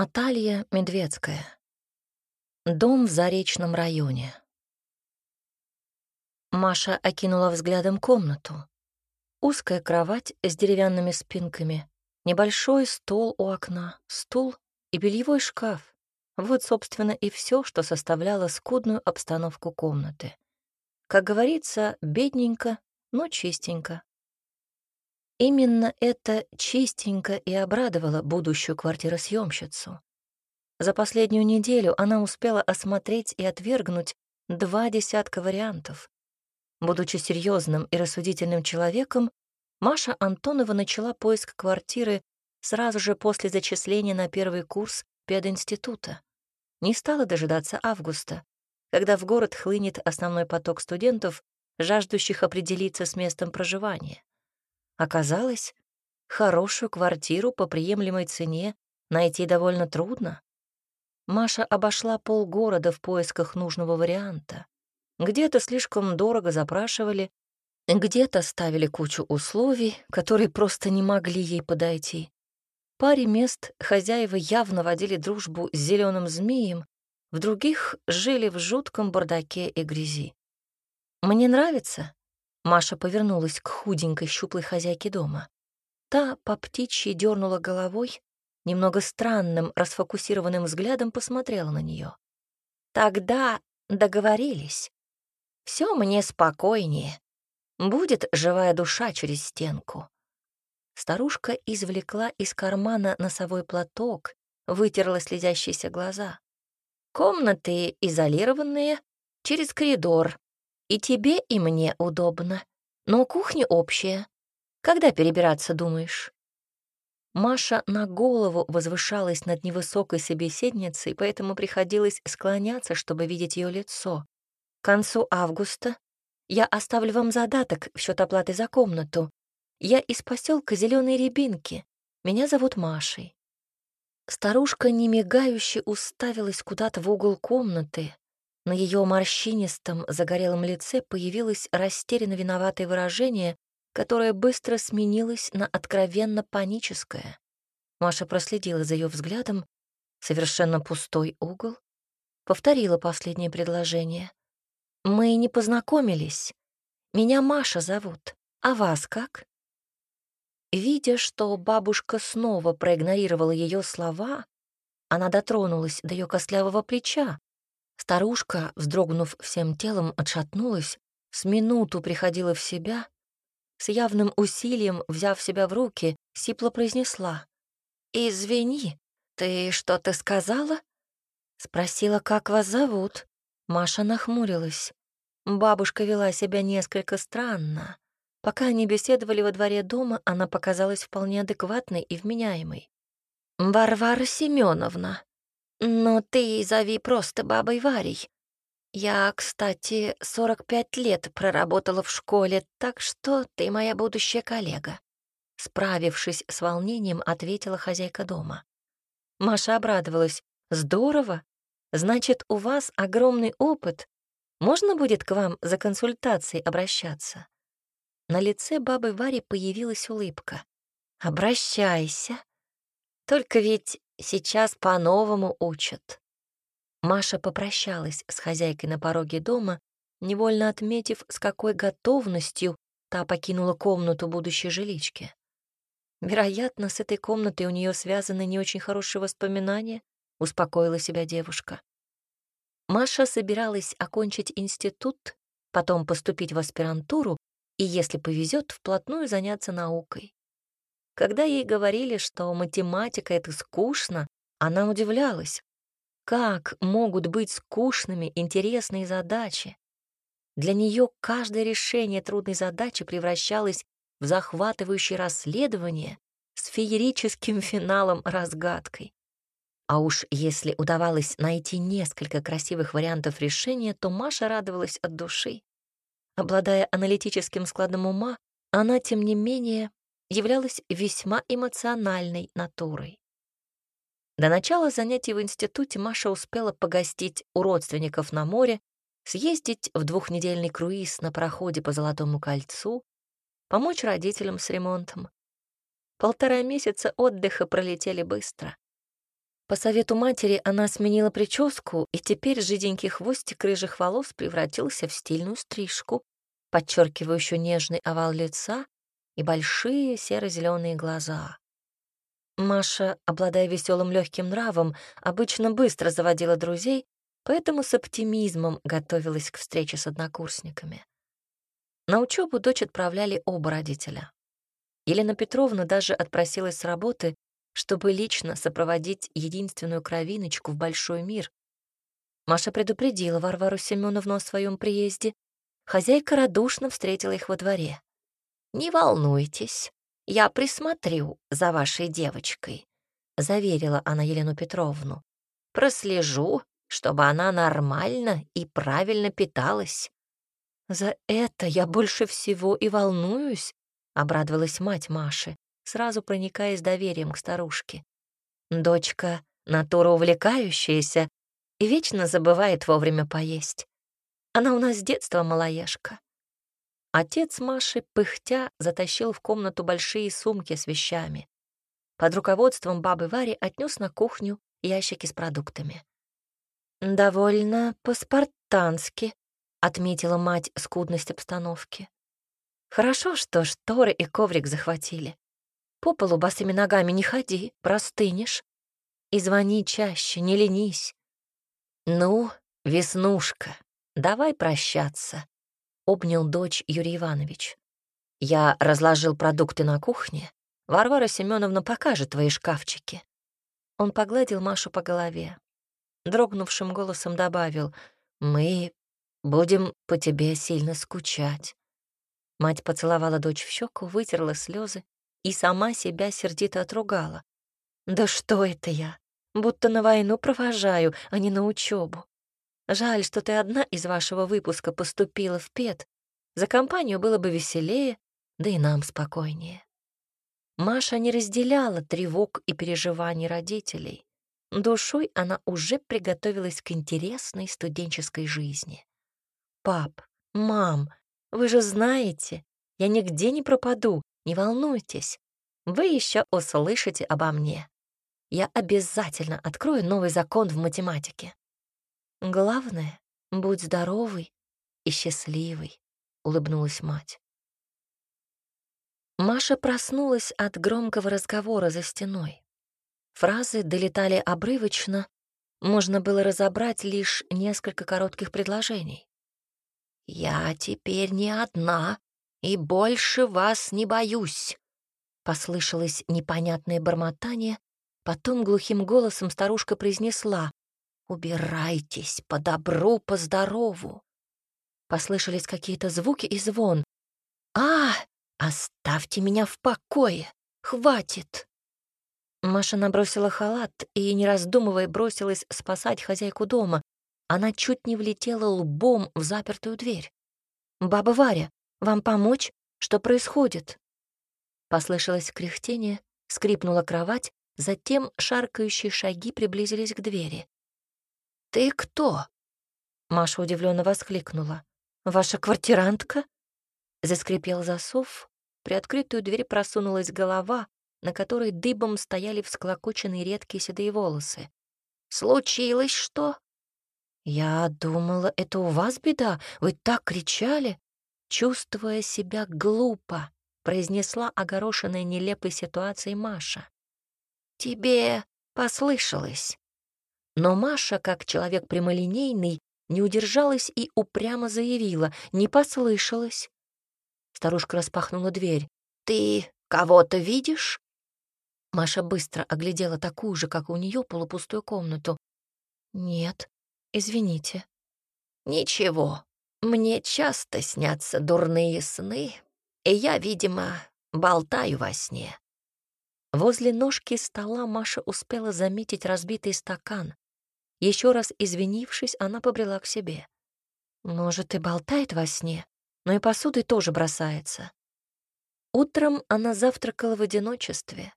Наталья Медведская. Дом в Заречном районе. Маша окинула взглядом комнату. Узкая кровать с деревянными спинками, небольшой стол у окна, стул и бельевой шкаф. Вот, собственно, и все, что составляло скудную обстановку комнаты. Как говорится, бедненько, но чистенько. Именно это чистенько и обрадовало будущую квартиросъемщицу. За последнюю неделю она успела осмотреть и отвергнуть два десятка вариантов. Будучи серьезным и рассудительным человеком, Маша Антонова начала поиск квартиры сразу же после зачисления на первый курс пединститута. Не стала дожидаться августа, когда в город хлынет основной поток студентов, жаждущих определиться с местом проживания. Оказалось, хорошую квартиру по приемлемой цене найти довольно трудно. Маша обошла полгорода в поисках нужного варианта. Где-то слишком дорого запрашивали, где-то ставили кучу условий, которые просто не могли ей подойти. Паре мест хозяева явно водили дружбу с зеленым змеем, в других жили в жутком бардаке и грязи. «Мне нравится», Маша повернулась к худенькой щуплой хозяйке дома. Та по птичьи дернула головой, немного странным, расфокусированным взглядом посмотрела на нее. «Тогда договорились. Все мне спокойнее. Будет живая душа через стенку». Старушка извлекла из кармана носовой платок, вытерла слезящиеся глаза. «Комнаты изолированные, через коридор, и тебе, и мне удобно. Но кухня общая. Когда перебираться, думаешь?» Маша на голову возвышалась над невысокой собеседницей, поэтому приходилось склоняться, чтобы видеть ее лицо. К концу августа я оставлю вам задаток в счет оплаты за комнату. Я из поселка Зеленые Рябинки. Меня зовут Машей. Старушка немигающе уставилась куда-то в угол комнаты, на ее морщинистом, загорелом лице появилось растерянно виноватое выражение, которое быстро сменилось на откровенно паническое. Маша проследила за ее взглядом, совершенно пустой угол, повторила последнее предложение. «Мы не познакомились. Меня Маша зовут. А вас как?» Видя, что бабушка снова проигнорировала ее слова, она дотронулась до ее костлявого плеча, Старушка, вздрогнув всем телом, отшатнулась, с минуту приходила в себя, с явным усилием, взяв себя в руки, сипло произнесла. «Извини, ты что-то сказала?» Спросила, как вас зовут. Маша нахмурилась. Бабушка вела себя несколько странно. Пока они беседовали во дворе дома, она показалась вполне адекватной и вменяемой. «Варвара Семеновна», но ты зови просто бабой Варей. Я, кстати, 45 лет проработала в школе, так что ты моя будущая коллега. Справившись с волнением, ответила хозяйка дома. Маша обрадовалась. «Здорово! Значит, у вас огромный опыт. Можно будет к вам за консультацией обращаться?» На лице бабы Вари появилась улыбка. «Обращайся. Только ведь Сейчас по-новому учат. Маша попрощалась с хозяйкой на пороге дома, невольно отметив, с какой готовностью та покинула комнату будущей жилички. Вероятно, с этой комнатой у нее связаны не очень хорошие воспоминания, успокоила себя девушка. Маша собиралась окончить институт, потом поступить в аспирантуру и, если повезет, вплотную заняться наукой. Когда ей говорили, что математика — это скучно, она удивлялась. Как могут быть скучными интересные задачи? Для нее каждое решение трудной задачи превращалось в захватывающее расследование с феерическим финалом-разгадкой. А уж если удавалось найти несколько красивых вариантов решения, то Маша радовалась от души. Обладая аналитическим складом ума, она, тем не менее, являлась весьма эмоциональной натурой. До начала занятий в институте Маша успела погостить у родственников на море, съездить в двухнедельный круиз на проходе по Золотому кольцу, помочь родителям с ремонтом. Полтора месяца отдыха пролетели быстро. По совету матери она сменила прическу, и теперь жиденький хвостик рыжих волос превратился в стильную стрижку, подчеркивающую нежный овал лица и большие серо-зеленые глаза. Маша, обладая веселым легким нравом, обычно быстро заводила друзей, поэтому с оптимизмом готовилась к встрече с однокурсниками. На учебу дочь отправляли оба родителя. Елена Петровна даже отпросилась с работы, чтобы лично сопроводить единственную кровиночку в большой мир. Маша предупредила Варвару Семеновну о своем приезде. Хозяйка радушно встретила их во дворе. «Не волнуйтесь, я присмотрю за вашей девочкой», — заверила она Елену Петровну. «Прослежу, чтобы она нормально и правильно питалась». «За это я больше всего и волнуюсь», — обрадовалась мать Маши сразу проникаясь доверием к старушке. Дочка — натура увлекающаяся и вечно забывает вовремя поесть. Она у нас с детства малоежка. Отец Маши, пыхтя, затащил в комнату большие сумки с вещами. Под руководством бабы Вари отнес на кухню ящики с продуктами. «Довольно по-спартански», — отметила мать скудность обстановки. «Хорошо, что шторы и коврик захватили. По полу босыми ногами не ходи, простынешь. И звони чаще, не ленись. Ну, Веснушка, давай прощаться, — обнял дочь Юрий Иванович. Я разложил продукты на кухне. Варвара Семеновна покажет твои шкафчики. Он погладил Машу по голове. Дрогнувшим голосом добавил, «Мы будем по тебе сильно скучать». Мать поцеловала дочь в щеку, вытерла слезы и сама себя сердито отругала. «Да что это я? Будто на войну провожаю, а не на учебу. Жаль, что ты одна из вашего выпуска поступила в ПЕД. За компанию было бы веселее, да и нам спокойнее». Маша не разделяла тревог и переживаний родителей. Душой она уже приготовилась к интересной студенческой жизни. «Пап, мам, вы же знаете, я нигде не пропаду, не волнуйтесь, вы еще услышите обо мне. Я обязательно открою новый закон в математике. Главное, будь здоровый и счастливый, улыбнулась мать. Маша проснулась от громкого разговора за стеной. Фразы долетали обрывочно, можно было разобрать лишь несколько коротких предложений. «Я теперь не одна и больше вас не боюсь!» Послышалось непонятное бормотание, потом глухим голосом старушка произнесла «Убирайтесь по добру, по здорову!» Послышались какие-то звуки и звон. «А, оставьте меня в покое! Хватит!» Маша набросила халат и, не раздумывая, бросилась спасать хозяйку дома. Она чуть не влетела лбом в запертую дверь. «Баба Варя, вам помочь? Что происходит?» Послышалось кряхтение, скрипнула кровать, затем шаркающие шаги приблизились к двери. «Ты кто?» Маша удивленно воскликнула. «Ваша квартирантка?» Заскрипел засов, при открытую дверь просунулась голова, на которой дыбом стояли всклокоченные редкие седые волосы. «Случилось что?» «Я думала, это у вас беда, вы так кричали!» Чувствуя себя глупо, произнесла огорошенная нелепой ситуацией Маша. «Тебе послышалось». Но Маша, как человек прямолинейный, не удержалась и упрямо заявила, не послышалось. Старушка распахнула дверь. «Ты кого-то видишь?» Маша быстро оглядела такую же, как у нее, полупустую комнату. «Нет, извините». «Ничего, мне часто снятся дурные сны, и я, видимо, болтаю во сне. Возле ножки стола Маша успела заметить разбитый стакан. Еще раз извинившись, она побрела к себе. Может, и болтает во сне, но и посудой тоже бросается. Утром она завтракала в одиночестве.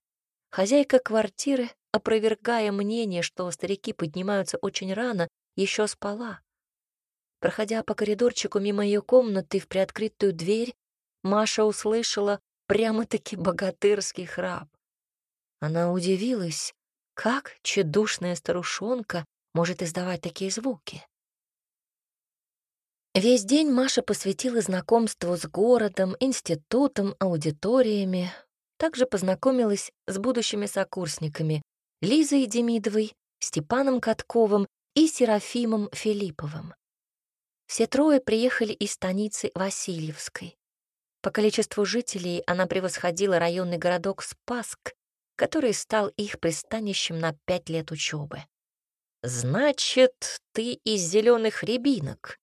Хозяйка квартиры, опровергая мнение, что старики поднимаются очень рано, еще спала. Проходя по коридорчику мимо ее комнаты в приоткрытую дверь, Маша услышала прямо-таки богатырский храп. Она удивилась, Как чудушная старушонка может издавать такие звуки? Весь день Маша посвятила знакомству с городом, институтом, аудиториями. Также познакомилась с будущими сокурсниками Лизой Демидовой, Степаном Катковым и Серафимом Филипповым. Все трое приехали из станицы Васильевской. По количеству жителей она превосходила районный городок Спаск, который стал их пристанищем на пять лет учебы. «Значит, ты из зеленых рябинок»,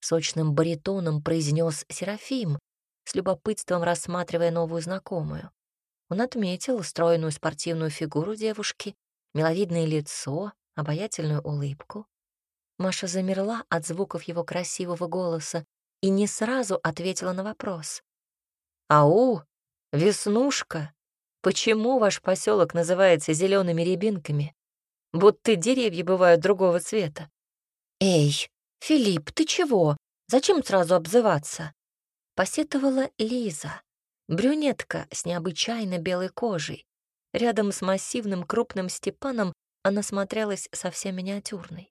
сочным баритоном произнес Серафим, с любопытством рассматривая новую знакомую. Он отметил стройную спортивную фигуру девушки, миловидное лицо, обаятельную улыбку. Маша замерла от звуков его красивого голоса и не сразу ответила на вопрос. «Ау, Веснушка, почему ваш поселок называется зелеными рябинками? Будто деревья бывают другого цвета». «Эй, «Филипп, ты чего? Зачем сразу обзываться?» Посетовала Лиза, брюнетка с необычайно белой кожей. Рядом с массивным крупным Степаном она смотрелась совсем миниатюрной.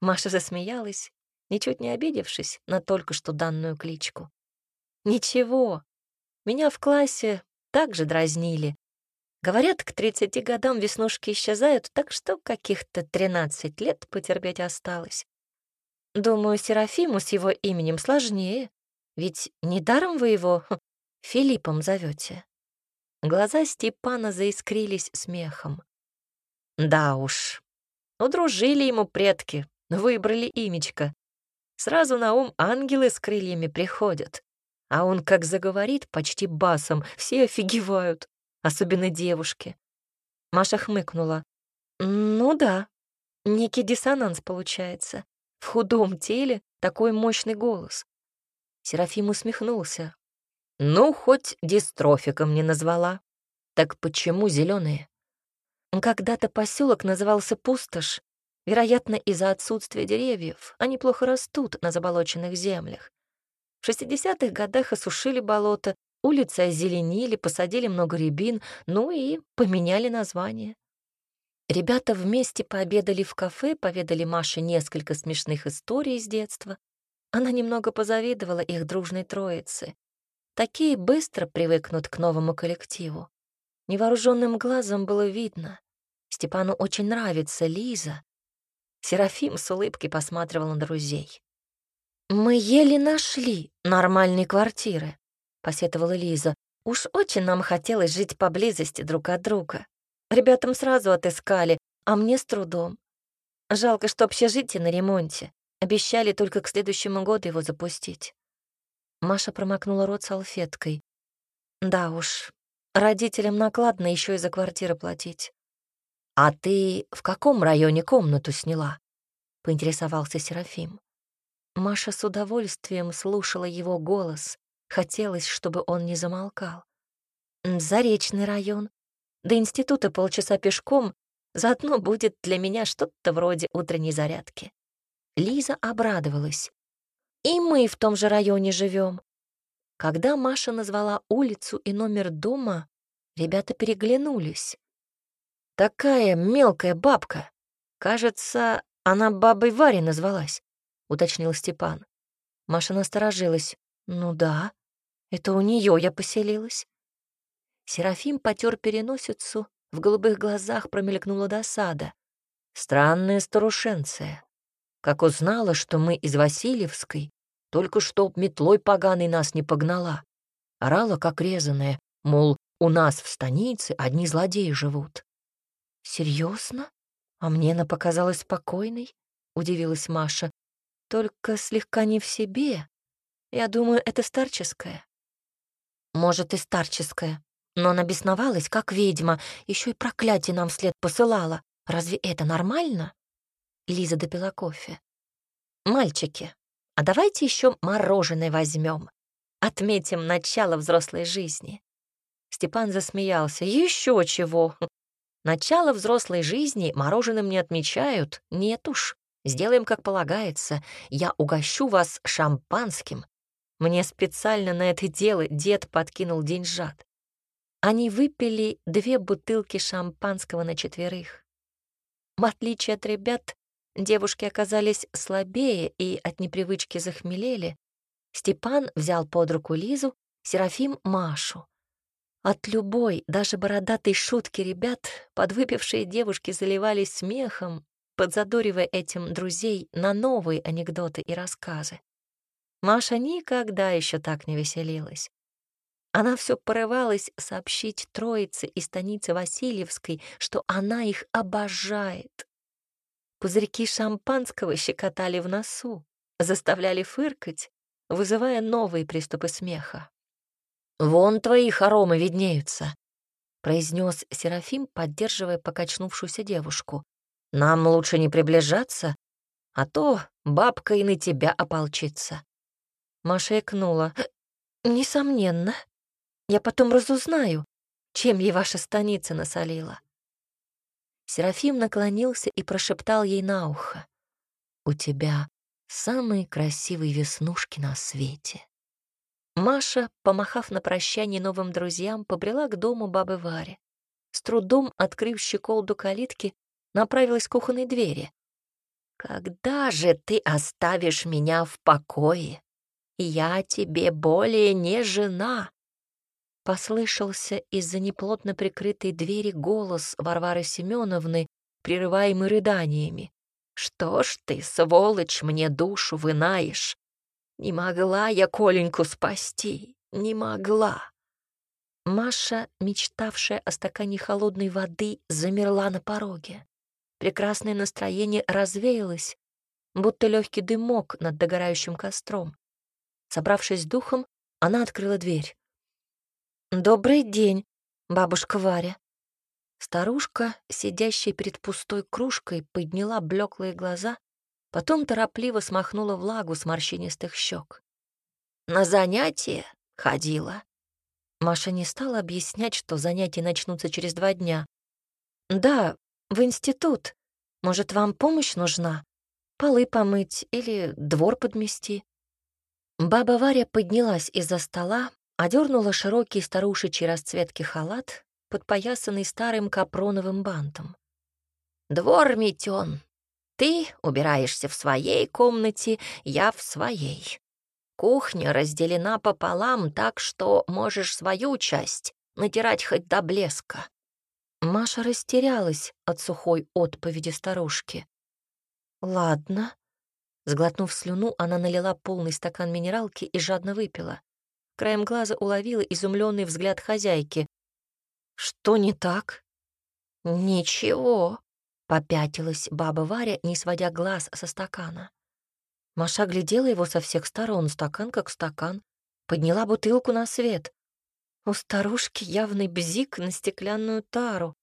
Маша засмеялась, ничуть не обидевшись на только что данную кличку. «Ничего, меня в классе также дразнили. Говорят, к 30 годам веснушки исчезают, так что каких-то 13 лет потерпеть осталось. Думаю, Серафиму с его именем сложнее, ведь недаром вы его хм, Филиппом зовете. Глаза Степана заискрились смехом. Да уж, удружили ему предки, выбрали имечко. Сразу на ум ангелы с крыльями приходят. А он как заговорит почти басом, все офигевают, особенно девушки. Маша хмыкнула. Ну да, некий диссонанс получается. В худом теле такой мощный голос. Серафим усмехнулся. «Ну, хоть дистрофиком не назвала. Так почему зеленые? Когда-то поселок назывался Пустошь. Вероятно, из-за отсутствия деревьев они плохо растут на заболоченных землях. В 60-х годах осушили болото, улицы озеленили, посадили много рябин, ну и поменяли название. Ребята вместе пообедали в кафе, поведали Маше несколько смешных историй из детства. Она немного позавидовала их дружной троице. Такие быстро привыкнут к новому коллективу. Невооруженным глазом было видно. Степану очень нравится Лиза. Серафим с улыбкой посматривал на друзей. «Мы еле нашли нормальные квартиры», — посетовала Лиза. «Уж очень нам хотелось жить поблизости друг от друга. Ребятам сразу отыскали, а мне с трудом. Жалко, что общежитие на ремонте. Обещали только к следующему году его запустить. Маша промокнула рот салфеткой. Да уж, родителям накладно еще и за квартиры платить. «А ты в каком районе комнату сняла?» — поинтересовался Серафим. Маша с удовольствием слушала его голос. Хотелось, чтобы он не замолкал. «Заречный район. До института полчаса пешком, заодно будет для меня что-то вроде утренней зарядки. Лиза обрадовалась. И мы в том же районе живем. Когда Маша назвала улицу и номер дома, ребята переглянулись. «Такая мелкая бабка. Кажется, она бабой Варей назвалась», — уточнил Степан. Маша насторожилась. «Ну да, это у нее я поселилась». Серафим потер переносицу, в голубых глазах промелькнула досада. Странная старушенция. Как узнала, что мы из Васильевской, только чтоб метлой поганой нас не погнала. Орала, как резаная, мол, у нас в станице одни злодеи живут. Серьезно? А мне она показалась спокойной, удивилась Маша. Только слегка не в себе. Я думаю, это старческое. Может, и старческое, но она бесновалась, как ведьма, еще и проклятие нам вслед посылала. Разве это нормально? Лиза допила кофе. «Мальчики, а давайте еще мороженое возьмем. Отметим начало взрослой жизни». Степан засмеялся. «Еще чего? Начало взрослой жизни мороженым не отмечают. Нет уж, сделаем как полагается. Я угощу вас шампанским. Мне специально на это дело дед подкинул деньжат. Они выпили две бутылки шампанского на четверых. В отличие от ребят, девушки оказались слабее и от непривычки захмелели. Степан взял под руку Лизу, Серафим — Машу. От любой, даже бородатой шутки ребят, подвыпившие девушки заливались смехом, подзадоривая этим друзей на новые анекдоты и рассказы. Маша никогда еще так не веселилась. Она все порывалась сообщить троице из станицы Васильевской, что она их обожает. Пузырьки шампанского щекотали в носу, заставляли фыркать, вызывая новые приступы смеха. «Вон твои хоромы виднеются», — произнес Серафим, поддерживая покачнувшуюся девушку. «Нам лучше не приближаться, а то бабка и на тебя ополчится». Маша икнула. «Несомненно. Я потом разузнаю, чем ей ваша станица насолила». Серафим наклонился и прошептал ей на ухо. «У тебя самые красивые веснушки на свете». Маша, помахав на прощание новым друзьям, побрела к дому бабы Вари. С трудом, открыв щеколду калитки, направилась к кухонной двери. «Когда же ты оставишь меня в покое? Я тебе более не жена!» Послышался из-за неплотно прикрытой двери голос Варвары Семеновны, прерываемый рыданиями. «Что ж ты, сволочь, мне душу вынаешь? Не могла я Коленьку спасти, не могла!» Маша, мечтавшая о стакане холодной воды, замерла на пороге. Прекрасное настроение развеялось, будто легкий дымок над догорающим костром. Собравшись духом, она открыла дверь. «Добрый день, бабушка Варя». Старушка, сидящая перед пустой кружкой, подняла блеклые глаза, потом торопливо смахнула влагу с морщинистых щек. «На занятие ходила». Маша не стала объяснять, что занятия начнутся через два дня. «Да, в институт. Может, вам помощь нужна? Полы помыть или двор подмести?» Баба Варя поднялась из-за стола, одернула широкий старушечий расцветки халат, подпоясанный старым капроновым бантом. «Двор метен. Ты убираешься в своей комнате, я в своей. Кухня разделена пополам, так что можешь свою часть натирать хоть до блеска». Маша растерялась от сухой отповеди старушки. «Ладно». Сглотнув слюну, она налила полный стакан минералки и жадно выпила. Краем глаза уловила изумленный взгляд хозяйки. «Что не так?» «Ничего», — попятилась баба Варя, не сводя глаз со стакана. Маша глядела его со всех сторон, стакан как стакан, подняла бутылку на свет. У старушки явный бзик на стеклянную тару.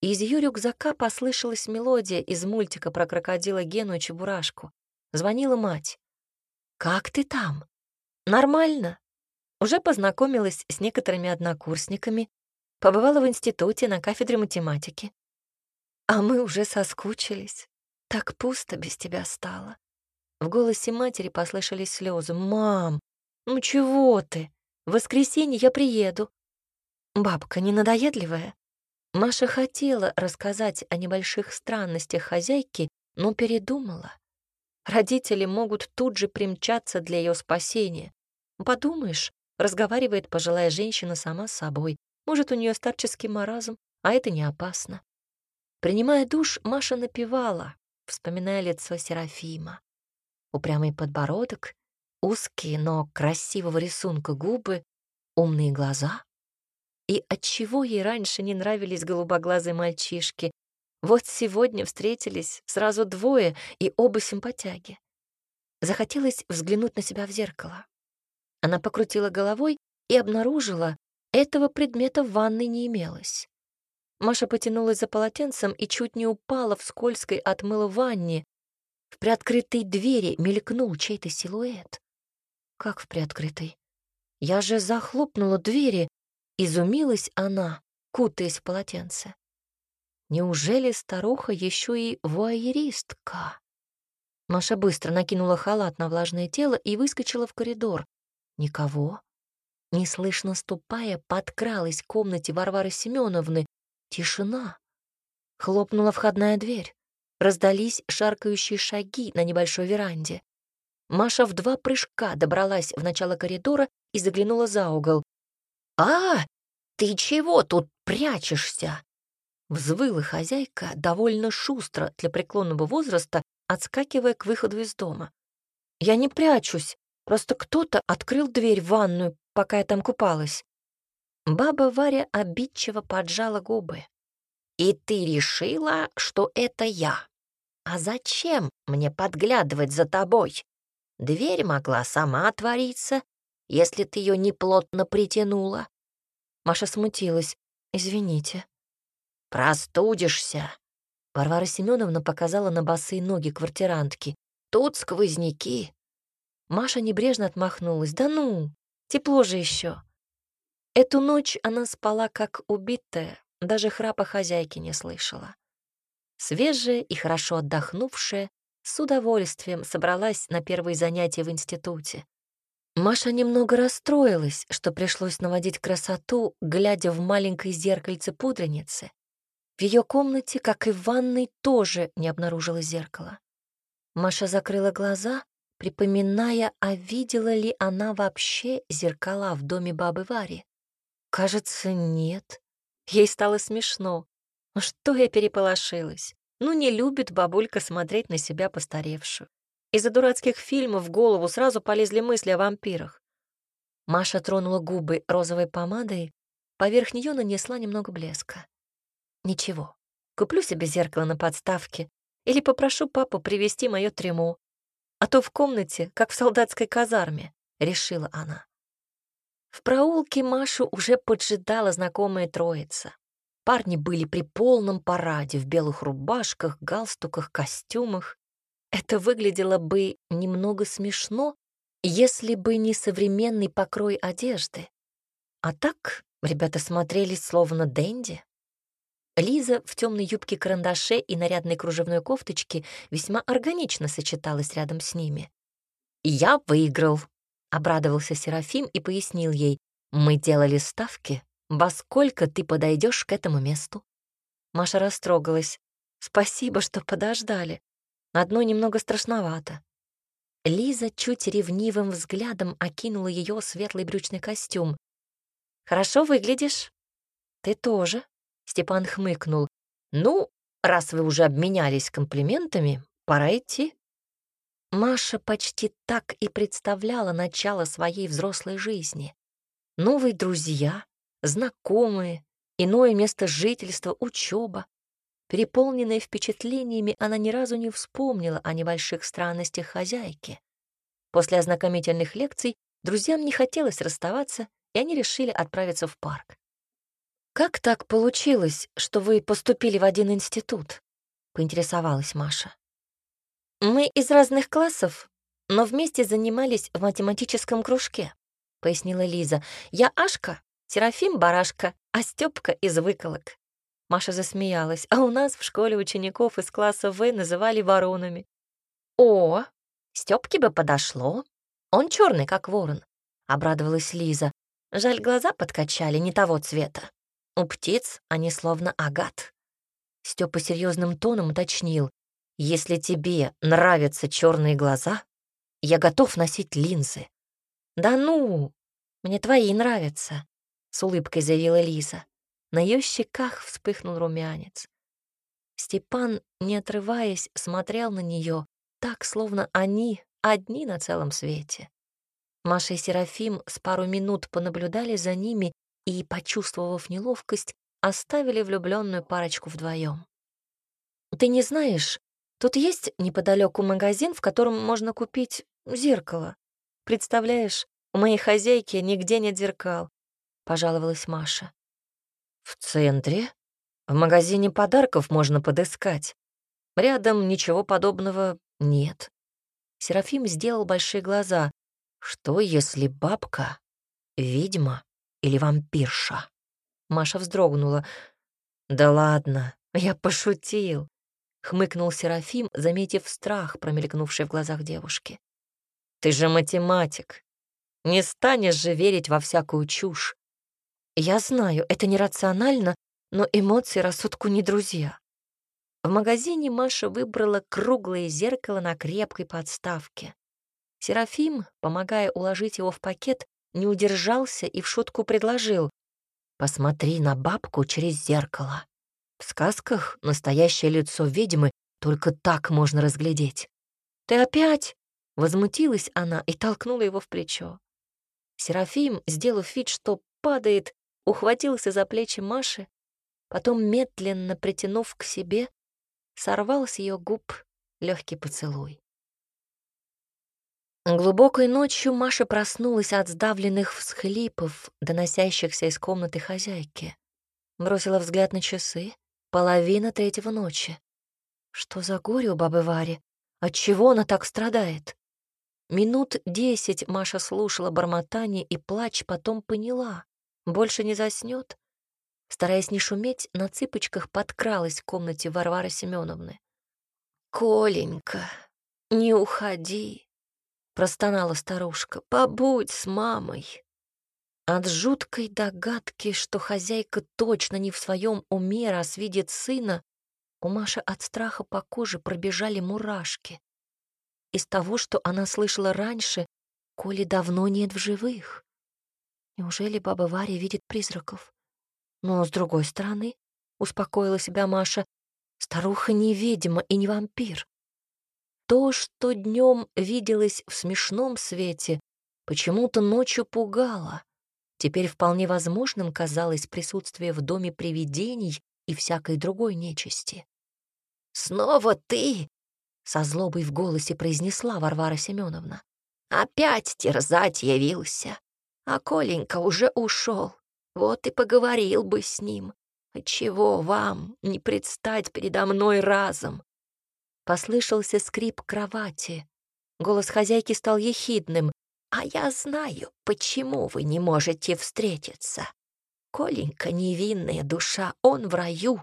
Из ее рюкзака послышалась мелодия из мультика про крокодила Гену и Чебурашку. Звонила мать. «Как ты там?» «Нормально», уже познакомилась с некоторыми однокурсниками, побывала в институте на кафедре математики. А мы уже соскучились. Так пусто без тебя стало. В голосе матери послышались слезы. «Мам, ну чего ты? В воскресенье я приеду». Бабка не надоедливая. Маша хотела рассказать о небольших странностях хозяйки, но передумала. Родители могут тут же примчаться для ее спасения. Подумаешь, Разговаривает пожилая женщина сама с собой. Может, у нее старческий маразм, а это не опасно. Принимая душ, Маша напевала, вспоминая лицо Серафима. Упрямый подбородок, узкие, но красивого рисунка губы, умные глаза. И отчего ей раньше не нравились голубоглазые мальчишки? Вот сегодня встретились сразу двое, и оба симпатяги. Захотелось взглянуть на себя в зеркало. Она покрутила головой и обнаружила, этого предмета в ванной не имелось. Маша потянулась за полотенцем и чуть не упала в скользкой от мыла ванне. В приоткрытой двери мелькнул чей-то силуэт. Как в приоткрытой? Я же захлопнула двери. Изумилась она, кутаясь в полотенце. Неужели старуха еще и вуайеристка? Маша быстро накинула халат на влажное тело и выскочила в коридор. Никого. Неслышно ступая, подкралась к комнате Варвары Семеновны. Тишина. Хлопнула входная дверь. Раздались шаркающие шаги на небольшой веранде. Маша в два прыжка добралась в начало коридора и заглянула за угол. «А, ты чего тут прячешься?» Взвыла хозяйка довольно шустро для преклонного возраста, отскакивая к выходу из дома. «Я не прячусь, просто кто-то открыл дверь в ванную, пока я там купалась». Баба Варя обидчиво поджала губы. «И ты решила, что это я? А зачем мне подглядывать за тобой? Дверь могла сама отвориться, если ты ее неплотно притянула». Маша смутилась. «Извините». «Простудишься!» Варвара Семеновна показала на босые ноги квартирантки. «Тут сквозняки!» Маша небрежно отмахнулась. «Да ну, тепло же еще. Эту ночь она спала как убитая, даже храпа хозяйки не слышала. Свежая и хорошо отдохнувшая, с удовольствием собралась на первые занятия в институте. Маша немного расстроилась, что пришлось наводить красоту, глядя в маленькое зеркальце пудреницы, в ее комнате, как и в ванной, тоже не обнаружилось зеркала. Маша закрыла глаза, припоминая, а видела ли она вообще зеркала в доме бабы Вари. Кажется, нет. Ей стало смешно. Ну что я переполошилась? Ну не любит бабулька смотреть на себя постаревшую. Из-за дурацких фильмов в голову сразу полезли мысли о вампирах. Маша тронула губы розовой помадой, поверх нее нанесла немного блеска. Ничего, куплю себе зеркало на подставке или попрошу папу привезти мое трему, а то в комнате, как в солдатской казарме, решила она. В проулке Машу уже поджидала знакомая троица. Парни были при полном параде в белых рубашках, галстуках, костюмах. Это выглядело бы немного смешно, если бы не современный покрой одежды. А так ребята смотрелись словно денди. Лиза в темной юбке-карандаше и нарядной кружевной кофточке весьма органично сочеталась рядом с ними. «Я выиграл», — обрадовался Серафим и пояснил ей. «Мы делали ставки. Во сколько ты подойдешь к этому месту?» Маша растрогалась. «Спасибо, что подождали. Одно немного страшновато». Лиза чуть ревнивым взглядом окинула ее светлый брючный костюм. «Хорошо выглядишь». «Ты тоже», Степан хмыкнул. «Ну, раз вы уже обменялись комплиментами, пора идти». Маша почти так и представляла начало своей взрослой жизни. Новые друзья, знакомые, иное место жительства, учеба. Переполненная впечатлениями, она ни разу не вспомнила о небольших странностях хозяйки. После ознакомительных лекций друзьям не хотелось расставаться, и они решили отправиться в парк. «Как так получилось, что вы поступили в один институт?» — поинтересовалась Маша. «Мы из разных классов, но вместе занимались в математическом кружке», — пояснила Лиза. «Я Ашка, Серафим — барашка, а Стёпка из выколок». Маша засмеялась, а у нас в школе учеников из класса В называли воронами. «О, Стёпке бы подошло. Он черный, как ворон», — обрадовалась Лиза. «Жаль, глаза подкачали, не того цвета». У птиц они словно агат. Степа серьезным тоном уточнил. «Если тебе нравятся черные глаза, я готов носить линзы». «Да ну, мне твои нравятся», — с улыбкой заявила Лиза. На ее щеках вспыхнул румянец. Степан, не отрываясь, смотрел на нее так, словно они одни на целом свете. Маша и Серафим с пару минут понаблюдали за ними и, почувствовав неловкость, оставили влюбленную парочку вдвоем. «Ты не знаешь, тут есть неподалеку магазин, в котором можно купить зеркало. Представляешь, у моей хозяйки нигде нет зеркал», — пожаловалась Маша. «В центре? В магазине подарков можно подыскать. Рядом ничего подобного нет». Серафим сделал большие глаза. «Что, если бабка — ведьма?» Или вампирша?» Маша вздрогнула. «Да ладно, я пошутил», — хмыкнул Серафим, заметив страх, промелькнувший в глазах девушки. «Ты же математик. Не станешь же верить во всякую чушь. Я знаю, это нерационально, но эмоции рассудку не друзья. В магазине Маша выбрала круглое зеркало на крепкой подставке. Серафим, помогая уложить его в пакет, не удержался и в шутку предложил «Посмотри на бабку через зеркало». В сказках настоящее лицо ведьмы только так можно разглядеть. «Ты опять?» — возмутилась она и толкнула его в плечо. Серафим, сделав вид, что падает, ухватился за плечи Маши, потом, медленно притянув к себе, сорвал с ее губ легкий поцелуй. Глубокой ночью Маша проснулась от сдавленных всхлипов, доносящихся из комнаты хозяйки. Бросила взгляд на часы. Половина третьего ночи. Что за горе у бабы Вари? Отчего она так страдает? Минут десять Маша слушала бормотание и плач, потом поняла. Больше не заснет. Стараясь не шуметь, на цыпочках подкралась в комнате Варвары Семеновны. «Коленька, не уходи!» — простонала старушка. «Побудь с мамой!» От жуткой догадки, что хозяйка точно не в своем уме, раз видит сына, у Маши от страха по коже пробежали мурашки. Из того, что она слышала раньше, Коли давно нет в живых. Неужели баба Варя видит призраков? Но, с другой стороны, успокоила себя Маша, старуха не ведьма и не вампир. То, что днем виделось в смешном свете, почему-то ночью пугало. Теперь вполне возможным казалось присутствие в доме привидений и всякой другой нечисти. «Снова ты!» — со злобой в голосе произнесла Варвара Семеновна. «Опять терзать явился, а Коленька уже ушел. Вот и поговорил бы с ним. Чего вам не предстать передо мной разом? Послышался скрип кровати. Голос хозяйки стал ехидным. «А я знаю, почему вы не можете встретиться. Коленька — невинная душа, он в раю,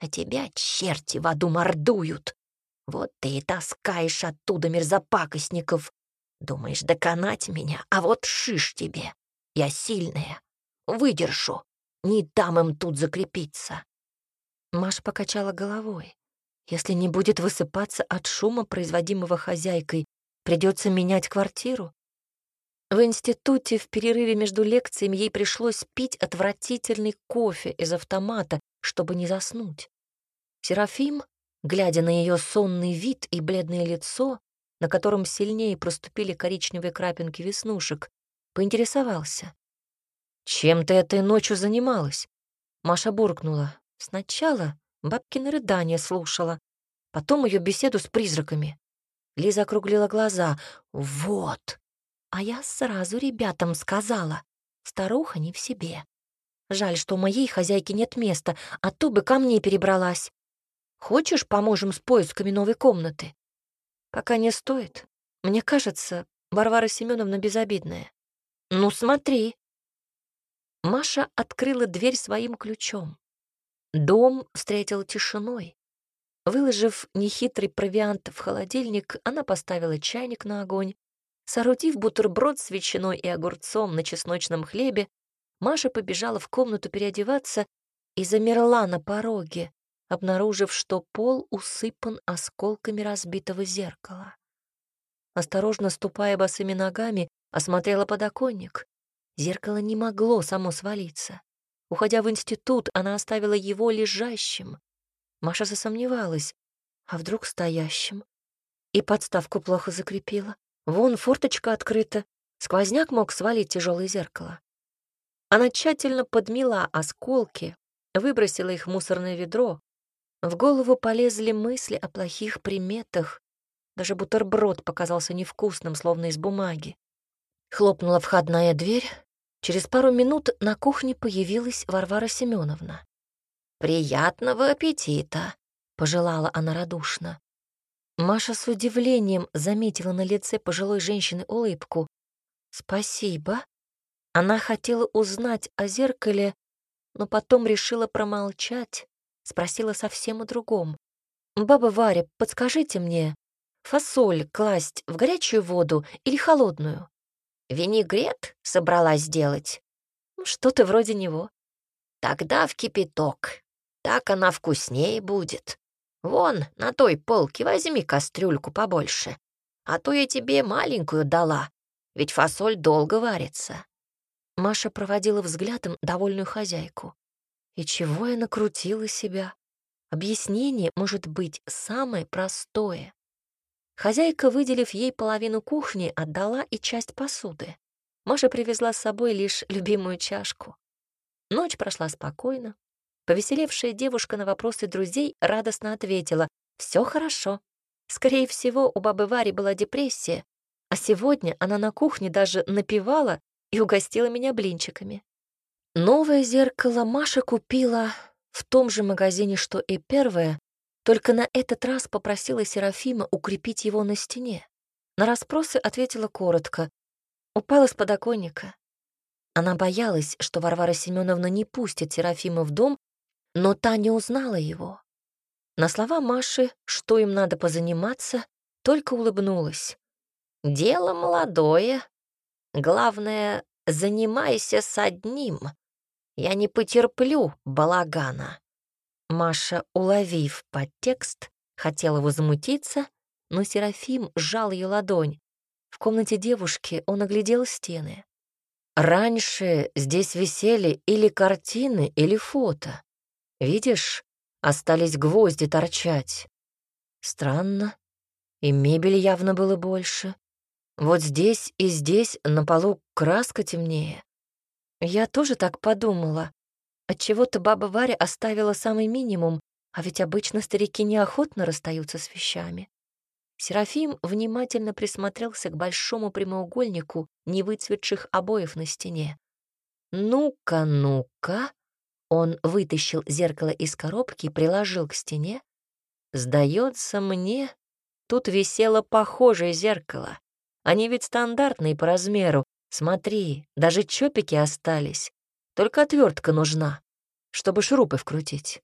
а тебя черти в аду мордуют. Вот ты и таскаешь оттуда мерзопакостников. Думаешь доконать меня, а вот шиш тебе. Я сильная, выдержу, не дам им тут закрепиться». Маша покачала головой. Если не будет высыпаться от шума, производимого хозяйкой, придется менять квартиру. В институте в перерыве между лекциями ей пришлось пить отвратительный кофе из автомата, чтобы не заснуть. Серафим, глядя на ее сонный вид и бледное лицо, на котором сильнее проступили коричневые крапинки веснушек, поинтересовался. «Чем ты этой ночью занималась?» Маша буркнула. «Сначала Бабкины рыдания слушала. Потом ее беседу с призраками. Лиза округлила глаза. «Вот!» А я сразу ребятам сказала. Старуха не в себе. Жаль, что у моей хозяйки нет места, а то бы ко мне перебралась. Хочешь, поможем с поисками новой комнаты? Пока не стоит. Мне кажется, Варвара Семеновна безобидная. Ну, смотри. Маша открыла дверь своим ключом. Дом встретил тишиной. Выложив нехитрый провиант в холодильник, она поставила чайник на огонь. Соорудив бутерброд с ветчиной и огурцом на чесночном хлебе, Маша побежала в комнату переодеваться и замерла на пороге, обнаружив, что пол усыпан осколками разбитого зеркала. Осторожно ступая босыми ногами, осмотрела подоконник. Зеркало не могло само свалиться. Уходя в институт, она оставила его лежащим. Маша засомневалась. А вдруг стоящим? И подставку плохо закрепила. Вон форточка открыта. Сквозняк мог свалить тяжелое зеркало. Она тщательно подмела осколки, выбросила их в мусорное ведро. В голову полезли мысли о плохих приметах. Даже бутерброд показался невкусным, словно из бумаги. Хлопнула входная дверь, Через пару минут на кухне появилась Варвара Семеновна. «Приятного аппетита!» — пожелала она радушно. Маша с удивлением заметила на лице пожилой женщины улыбку. «Спасибо». Она хотела узнать о зеркале, но потом решила промолчать, спросила совсем о другом. «Баба Варя, подскажите мне, фасоль класть в горячую воду или холодную?» Винегрет собралась сделать?» «Что-то вроде него». «Тогда в кипяток. Так она вкуснее будет. Вон, на той полке возьми кастрюльку побольше. А то я тебе маленькую дала, ведь фасоль долго варится». Маша проводила взглядом довольную хозяйку. И чего я накрутила себя? Объяснение может быть самое простое. Хозяйка, выделив ей половину кухни, отдала и часть посуды. Маша привезла с собой лишь любимую чашку. Ночь прошла спокойно. Повеселевшая девушка на вопросы друзей радостно ответила «Все хорошо». Скорее всего, у бабы Вари была депрессия, а сегодня она на кухне даже напевала и угостила меня блинчиками. Новое зеркало Маша купила в том же магазине, что и первое, только на этот раз попросила Серафима укрепить его на стене. На расспросы ответила коротко. Упала с подоконника. Она боялась, что Варвара Семеновна не пустит Серафима в дом, но та не узнала его. На слова Маши, что им надо позаниматься, только улыбнулась. «Дело молодое. Главное, занимайся с одним. Я не потерплю балагана». Маша, уловив подтекст, хотела возмутиться, но Серафим сжал ее ладонь. В комнате девушки он оглядел стены. Раньше здесь висели или картины, или фото. Видишь, остались гвозди торчать. Странно. И мебели явно было больше. Вот здесь и здесь на полу краска темнее. Я тоже так подумала. Отчего-то баба Варя оставила самый минимум, а ведь обычно старики неохотно расстаются с вещами. Серафим внимательно присмотрелся к большому прямоугольнику невыцветших обоев на стене. «Ну-ка, ну-ка!» Он вытащил зеркало из коробки и приложил к стене. «Сдается мне, тут висело похожее зеркало. Они ведь стандартные по размеру, Смотри, даже чопики остались. Только отвертка нужна, чтобы шурупы вкрутить.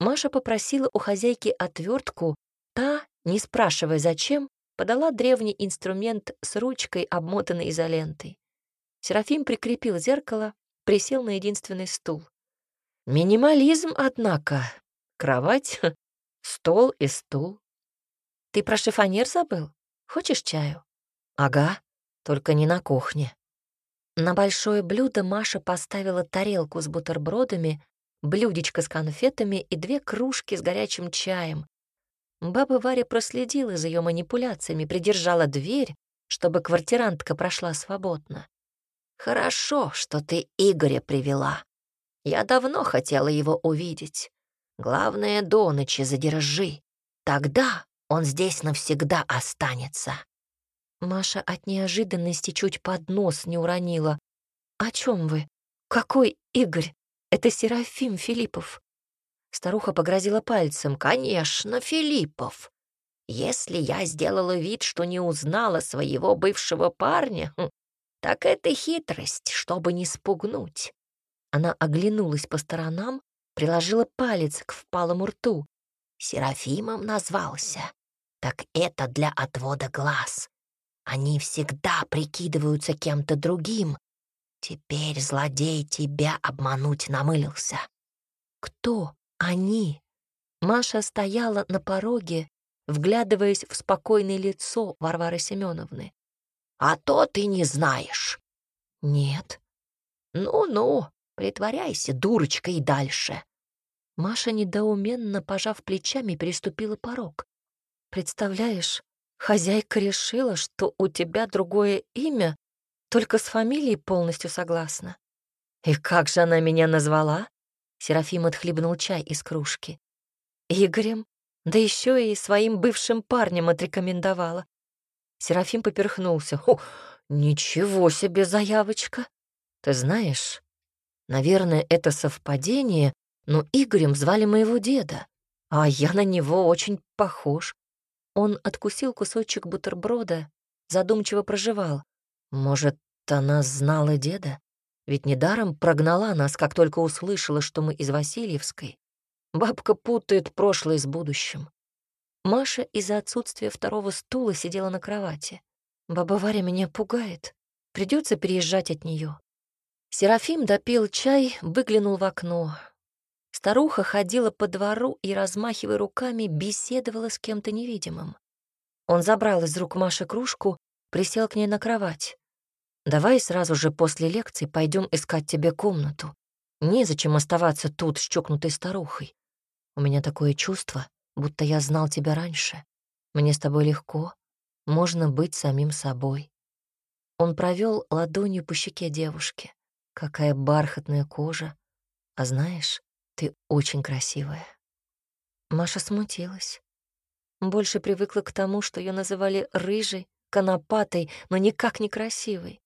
Маша попросила у хозяйки отвертку, та, не спрашивая зачем, подала древний инструмент с ручкой, обмотанной изолентой. Серафим прикрепил зеркало, присел на единственный стул. Минимализм, однако. Кровать, стол и стул. Ты про шифонер забыл? Хочешь чаю? Ага. Только не на кухне. На большое блюдо Маша поставила тарелку с бутербродами, блюдечко с конфетами и две кружки с горячим чаем. Баба Варя проследила за ее манипуляциями, придержала дверь, чтобы квартирантка прошла свободно. «Хорошо, что ты Игоря привела. Я давно хотела его увидеть. Главное, до ночи задержи. Тогда он здесь навсегда останется». Маша от неожиданности чуть под нос не уронила. «О чем вы? Какой Игорь? Это Серафим Филиппов». Старуха погрозила пальцем. «Конечно, Филиппов. Если я сделала вид, что не узнала своего бывшего парня, хм, так это хитрость, чтобы не спугнуть». Она оглянулась по сторонам, приложила палец к впалому рту. «Серафимом назвался. Так это для отвода глаз. Они всегда прикидываются кем-то другим. Теперь злодей тебя обмануть намылился. Кто они? Маша стояла на пороге, вглядываясь в спокойное лицо Варвары Семеновны. А то ты не знаешь. Нет. Ну-ну, притворяйся дурочкой и дальше. Маша, недоуменно пожав плечами, переступила порог. Представляешь, Хозяйка решила, что у тебя другое имя, только с фамилией полностью согласна. И как же она меня назвала? Серафим отхлебнул чай из кружки. Игорем, да еще и своим бывшим парнем отрекомендовала. Серафим поперхнулся. О, ничего себе заявочка. Ты знаешь, наверное, это совпадение, но Игорем звали моего деда, а я на него очень похож. Он откусил кусочек бутерброда, задумчиво проживал. Может, она знала деда? Ведь недаром прогнала нас, как только услышала, что мы из Васильевской. Бабка путает прошлое с будущим. Маша из-за отсутствия второго стула сидела на кровати. Баба Варя меня пугает. Придется переезжать от нее. Серафим допил чай, выглянул в окно. Старуха ходила по двору и, размахивая руками, беседовала с кем-то невидимым. Он забрал из рук Маши кружку, присел к ней на кровать. «Давай сразу же после лекции пойдем искать тебе комнату. Незачем оставаться тут с чокнутой старухой. У меня такое чувство, будто я знал тебя раньше. Мне с тобой легко, можно быть самим собой». Он провел ладонью по щеке девушки. Какая бархатная кожа. А знаешь, ты очень красивая. Маша смутилась. Больше привыкла к тому, что ее называли рыжей, конопатой, но никак не красивой.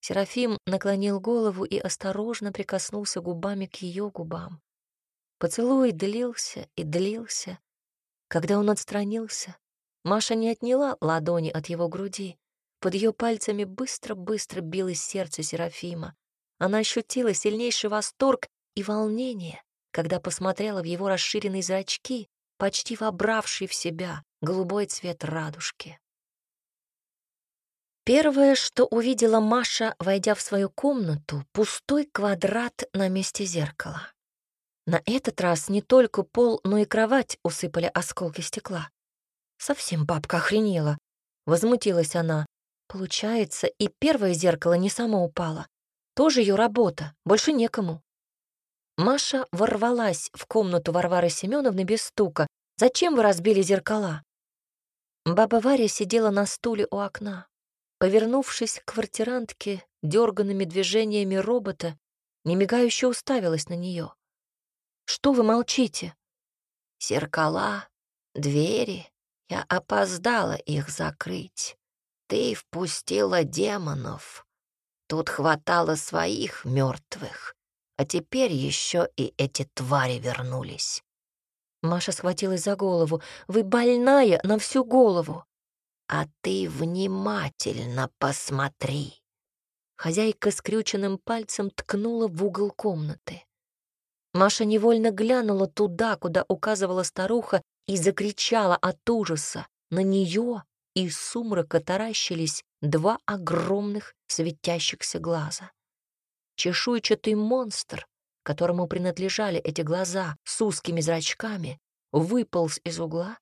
Серафим наклонил голову и осторожно прикоснулся губами к ее губам. Поцелуй длился и длился. Когда он отстранился, Маша не отняла ладони от его груди. Под ее пальцами быстро-быстро билось сердце Серафима. Она ощутила сильнейший восторг и волнение, когда посмотрела в его расширенные зрачки, почти вобравшие в себя голубой цвет радужки. Первое, что увидела Маша, войдя в свою комнату, пустой квадрат на месте зеркала. На этот раз не только пол, но и кровать усыпали осколки стекла. Совсем бабка охренела. Возмутилась она. Получается, и первое зеркало не само упало. Тоже ее работа, больше некому. Маша ворвалась в комнату Варвары Семеновны без стука. «Зачем вы разбили зеркала?» Баба Варя сидела на стуле у окна. Повернувшись к квартирантке, дерганными движениями робота, немигающе уставилась на нее. «Что вы молчите?» «Зеркала, двери. Я опоздала их закрыть. Ты впустила демонов. Тут хватало своих мертвых. А теперь еще и эти твари вернулись. Маша схватилась за голову. «Вы больная на всю голову!» «А ты внимательно посмотри!» Хозяйка скрюченным пальцем ткнула в угол комнаты. Маша невольно глянула туда, куда указывала старуха, и закричала от ужаса. На нее из сумрака таращились два огромных светящихся глаза чешуйчатый монстр, которому принадлежали эти глаза с узкими зрачками, выполз из угла,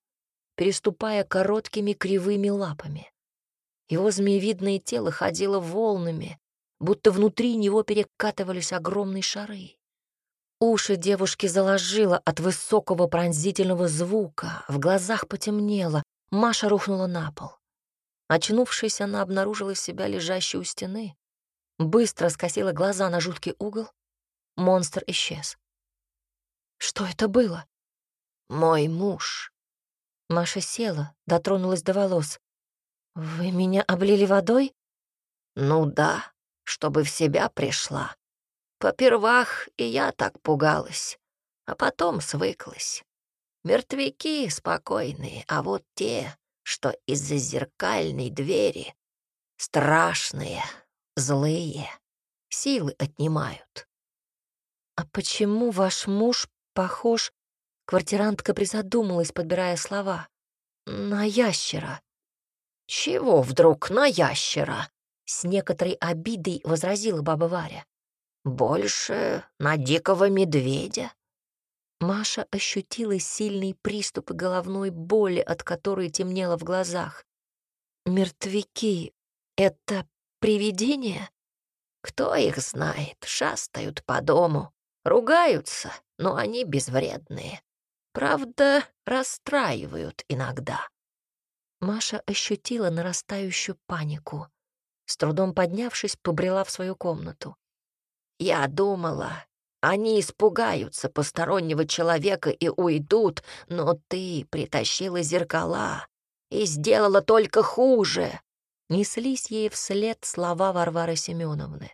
переступая короткими кривыми лапами. Его змеевидное тело ходило волнами, будто внутри него перекатывались огромные шары. Уши девушки заложило от высокого пронзительного звука, в глазах потемнело, Маша рухнула на пол. Очнувшись, она обнаружила себя лежащей у стены, быстро скосила глаза на жуткий угол. Монстр исчез. Что это было? Мой муж. Маша села, дотронулась до волос. Вы меня облили водой? Ну да, чтобы в себя пришла. Попервах и я так пугалась, а потом свыклась. Мертвяки спокойные, а вот те, что из-за зеркальной двери, страшные, злые, силы отнимают. «А почему ваш муж похож...» Квартирантка призадумалась, подбирая слова. «На ящера». «Чего вдруг на ящера?» С некоторой обидой возразила баба Варя. «Больше на дикого медведя». Маша ощутила сильный приступ головной боли, от которой темнело в глазах. «Мертвяки — это Привидения? Кто их знает, шастают по дому, ругаются, но они безвредные. Правда, расстраивают иногда. Маша ощутила нарастающую панику. С трудом поднявшись, побрела в свою комнату. «Я думала, они испугаются постороннего человека и уйдут, но ты притащила зеркала и сделала только хуже неслись ей вслед слова Варвары Семеновны.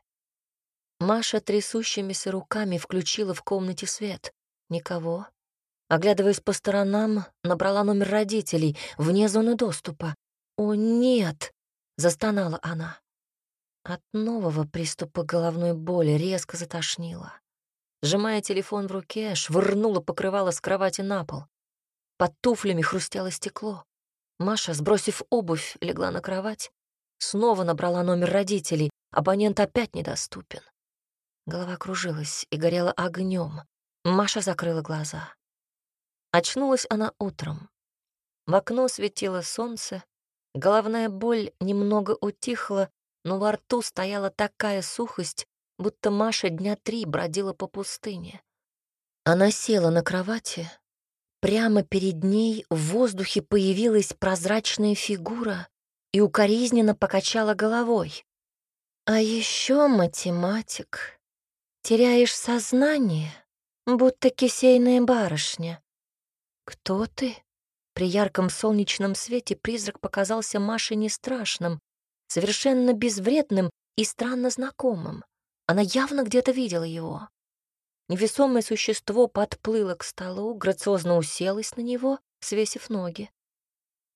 Маша трясущимися руками включила в комнате свет. Никого. Оглядываясь по сторонам, набрала номер родителей вне зоны доступа. «О, нет!» — застонала она. От нового приступа головной боли резко затошнила. Сжимая телефон в руке, швырнула покрывало с кровати на пол. Под туфлями хрустело стекло. Маша, сбросив обувь, легла на кровать, Снова набрала номер родителей. абонент опять недоступен. Голова кружилась и горела огнем. Маша закрыла глаза. Очнулась она утром. В окно светило солнце, головная боль немного утихла, но во рту стояла такая сухость, будто Маша дня три бродила по пустыне. Она села на кровати. Прямо перед ней в воздухе появилась прозрачная фигура и укоризненно покачала головой. «А еще математик. Теряешь сознание, будто кисейная барышня. Кто ты?» При ярком солнечном свете призрак показался Маше не страшным, совершенно безвредным и странно знакомым. Она явно где-то видела его. Невесомое существо подплыло к столу, грациозно уселось на него, свесив ноги.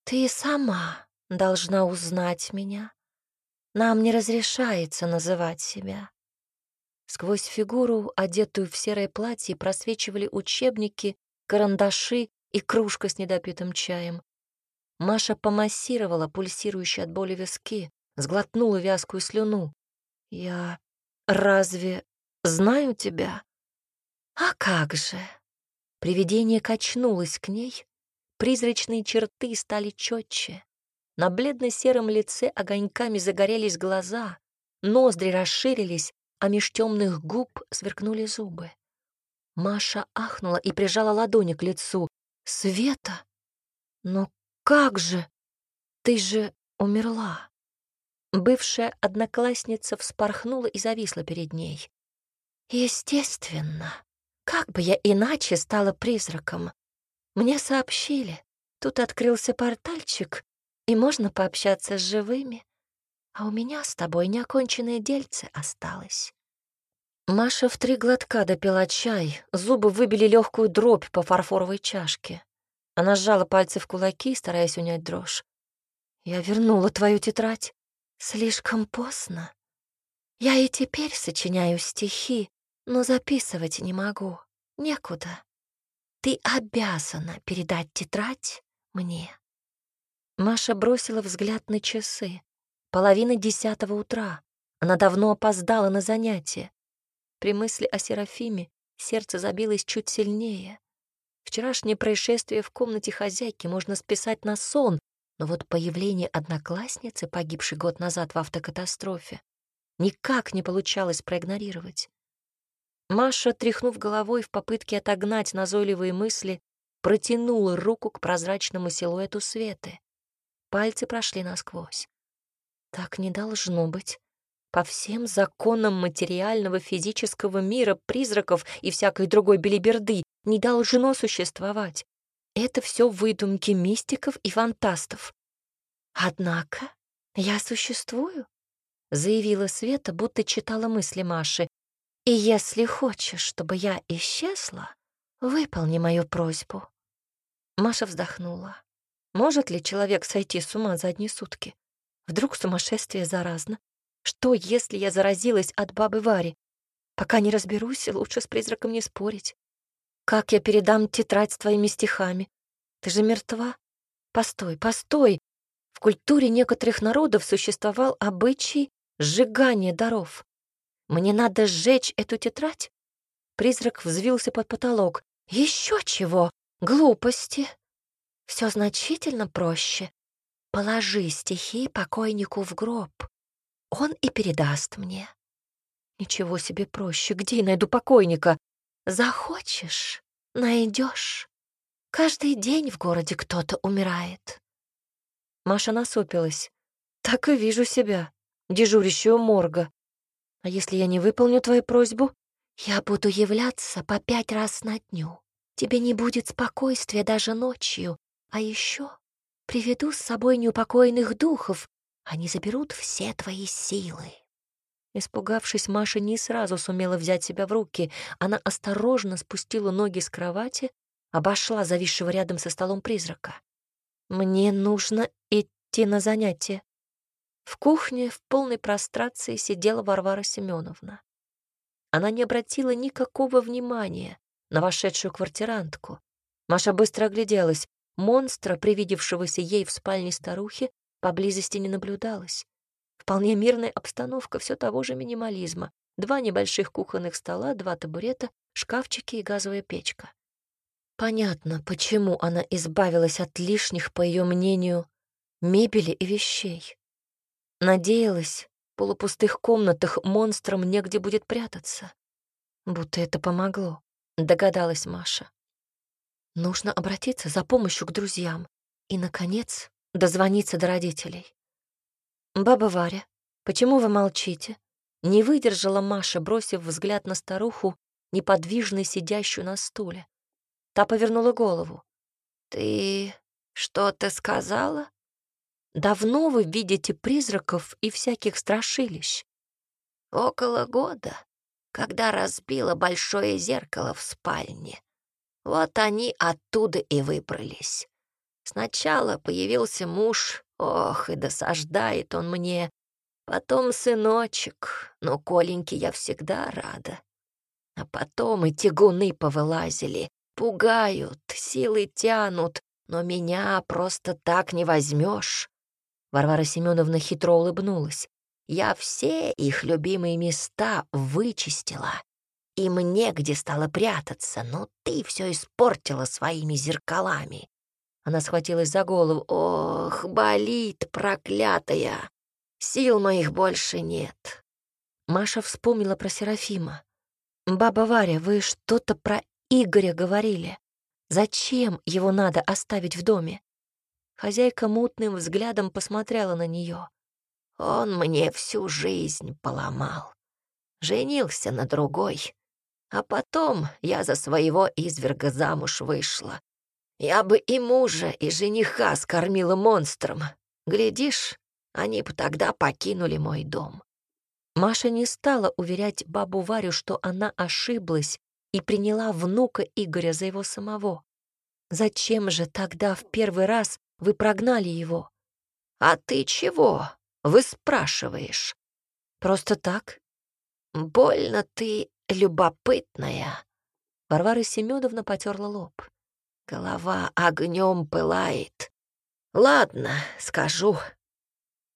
«Ты сама должна узнать меня. Нам не разрешается называть себя». Сквозь фигуру, одетую в серое платье, просвечивали учебники, карандаши и кружка с недопитым чаем. Маша помассировала пульсирующие от боли виски, сглотнула вязкую слюну. «Я разве знаю тебя?» «А как же!» Привидение качнулось к ней, призрачные черты стали четче. На бледно-сером лице огоньками загорелись глаза, ноздри расширились, а меж темных губ сверкнули зубы. Маша ахнула и прижала ладони к лицу. «Света? Но как же? Ты же умерла!» Бывшая одноклассница вспорхнула и зависла перед ней. «Естественно!» Как бы я иначе стала призраком? Мне сообщили, тут открылся портальчик, и можно пообщаться с живыми. А у меня с тобой неоконченное дельце осталось. Маша в три глотка допила чай, зубы выбили легкую дробь по фарфоровой чашке. Она сжала пальцы в кулаки, стараясь унять дрожь. «Я вернула твою тетрадь. Слишком поздно. Я и теперь сочиняю стихи, но записывать не могу. Некуда. Ты обязана передать тетрадь мне. Маша бросила взгляд на часы. Половина десятого утра. Она давно опоздала на занятие. При мысли о Серафиме сердце забилось чуть сильнее. Вчерашнее происшествие в комнате хозяйки можно списать на сон, но вот появление одноклассницы, погибшей год назад в автокатастрофе, никак не получалось проигнорировать. Маша, тряхнув головой в попытке отогнать назойливые мысли, протянула руку к прозрачному силуэту Светы. Пальцы прошли насквозь. Так не должно быть. По всем законам материального физического мира, призраков и всякой другой белиберды не должно существовать. Это все выдумки мистиков и фантастов. Однако я существую, заявила Света, будто читала мысли Маши, и если хочешь, чтобы я исчезла, выполни мою просьбу». Маша вздохнула. Может ли человек сойти с ума за одни сутки? Вдруг сумасшествие заразно? Что, если я заразилась от бабы Вари? Пока не разберусь, лучше с призраком не спорить. Как я передам тетрадь с твоими стихами? Ты же мертва. Постой, постой. В культуре некоторых народов существовал обычай сжигания даров. Мне надо сжечь эту тетрадь? Призрак взвился под потолок. Еще чего? Глупости. Все значительно проще. Положи стихи покойнику в гроб. Он и передаст мне. Ничего себе проще. Где найду покойника? Захочешь — найдешь. Каждый день в городе кто-то умирает. Маша насупилась. Так и вижу себя, дежурящую морга. А если я не выполню твою просьбу? Я буду являться по пять раз на дню. Тебе не будет спокойствия даже ночью. А еще приведу с собой неупокоенных духов. Они заберут все твои силы. Испугавшись, Маша не сразу сумела взять себя в руки. Она осторожно спустила ноги с кровати, обошла зависшего рядом со столом призрака. «Мне нужно идти на занятие», в кухне в полной прострации сидела Варвара Семеновна. Она не обратила никакого внимания на вошедшую квартирантку. Маша быстро огляделась. Монстра, привидевшегося ей в спальне старухи, поблизости не наблюдалось. Вполне мирная обстановка все того же минимализма. Два небольших кухонных стола, два табурета, шкафчики и газовая печка. Понятно, почему она избавилась от лишних, по ее мнению, мебели и вещей. Надеялась, в полупустых комнатах монстрам негде будет прятаться. Будто это помогло, догадалась Маша. Нужно обратиться за помощью к друзьям и, наконец, дозвониться до родителей. «Баба Варя, почему вы молчите?» Не выдержала Маша, бросив взгляд на старуху, неподвижно сидящую на стуле. Та повернула голову. «Ты что-то сказала?» «Давно вы видите призраков и всяких страшилищ?» «Около года, когда разбила большое зеркало в спальне. Вот они оттуда и выбрались. Сначала появился муж, ох, и досаждает он мне. Потом сыночек, но Коленьке я всегда рада. А потом и тягуны повылазили, пугают, силы тянут, но меня просто так не возьмешь. Варвара Семеновна хитро улыбнулась. Я все их любимые места вычистила. И мне где стало прятаться, но ты все испортила своими зеркалами. Она схватилась за голову. Ох, болит, проклятая. Сил моих больше нет. Маша вспомнила про Серафима. «Баба Варя, вы что-то про Игоря говорили. Зачем его надо оставить в доме?» Хозяйка мутным взглядом посмотрела на нее. «Он мне всю жизнь поломал. Женился на другой. А потом я за своего изверга замуж вышла. Я бы и мужа, и жениха скормила монстром. Глядишь, они бы тогда покинули мой дом. Маша не стала уверять бабу Варю, что она ошиблась и приняла внука Игоря за его самого. Зачем же тогда в первый раз вы прогнали его? А ты чего? Вы спрашиваешь. Просто так? Больно ты любопытная. Варвара Семеновна потерла лоб. Голова огнем пылает. Ладно, скажу.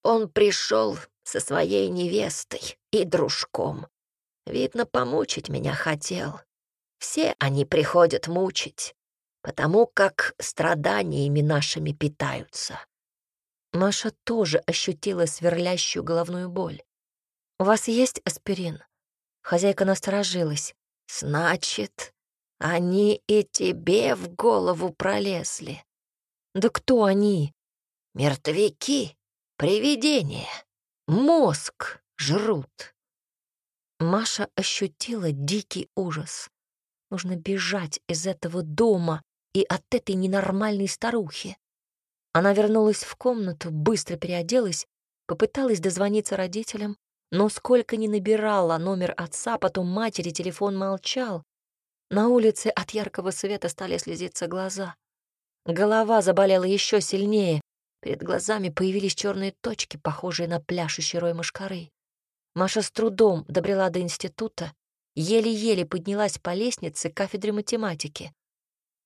Он пришел со своей невестой и дружком. Видно, помучить меня хотел. Все они приходят мучить, потому как страданиями нашими питаются. Маша тоже ощутила сверлящую головную боль. «У вас есть аспирин?» Хозяйка насторожилась. «Значит, они и тебе в голову пролезли. Да кто они? Мертвяки, привидения, мозг жрут. Маша ощутила дикий ужас. Нужно бежать из этого дома и от этой ненормальной старухи. Она вернулась в комнату, быстро переоделась, попыталась дозвониться родителям, но сколько ни набирала номер отца, потом матери, телефон молчал. На улице от яркого света стали слезиться глаза. Голова заболела еще сильнее. Перед глазами появились черные точки, похожие на пляшущий рой мышкары. Маша с трудом добрела до института, еле-еле поднялась по лестнице к кафедре математики.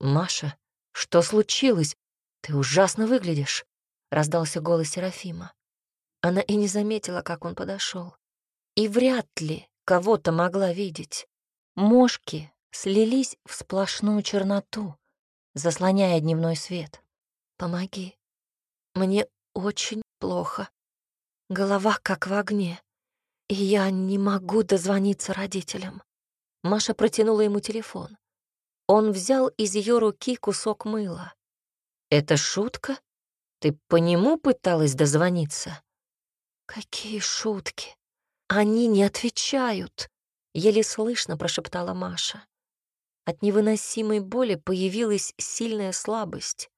«Маша, что случилось? Ты ужасно выглядишь», — раздался голос Серафима. Она и не заметила, как он подошел. И вряд ли кого-то могла видеть. Мошки слились в сплошную черноту, заслоняя дневной свет. «Помоги. Мне очень плохо. Голова как в огне, и я не могу дозвониться родителям». Маша протянула ему телефон. Он взял из ее руки кусок мыла. «Это шутка? Ты по нему пыталась дозвониться?» «Какие шутки? Они не отвечают!» — еле слышно прошептала Маша. От невыносимой боли появилась сильная слабость.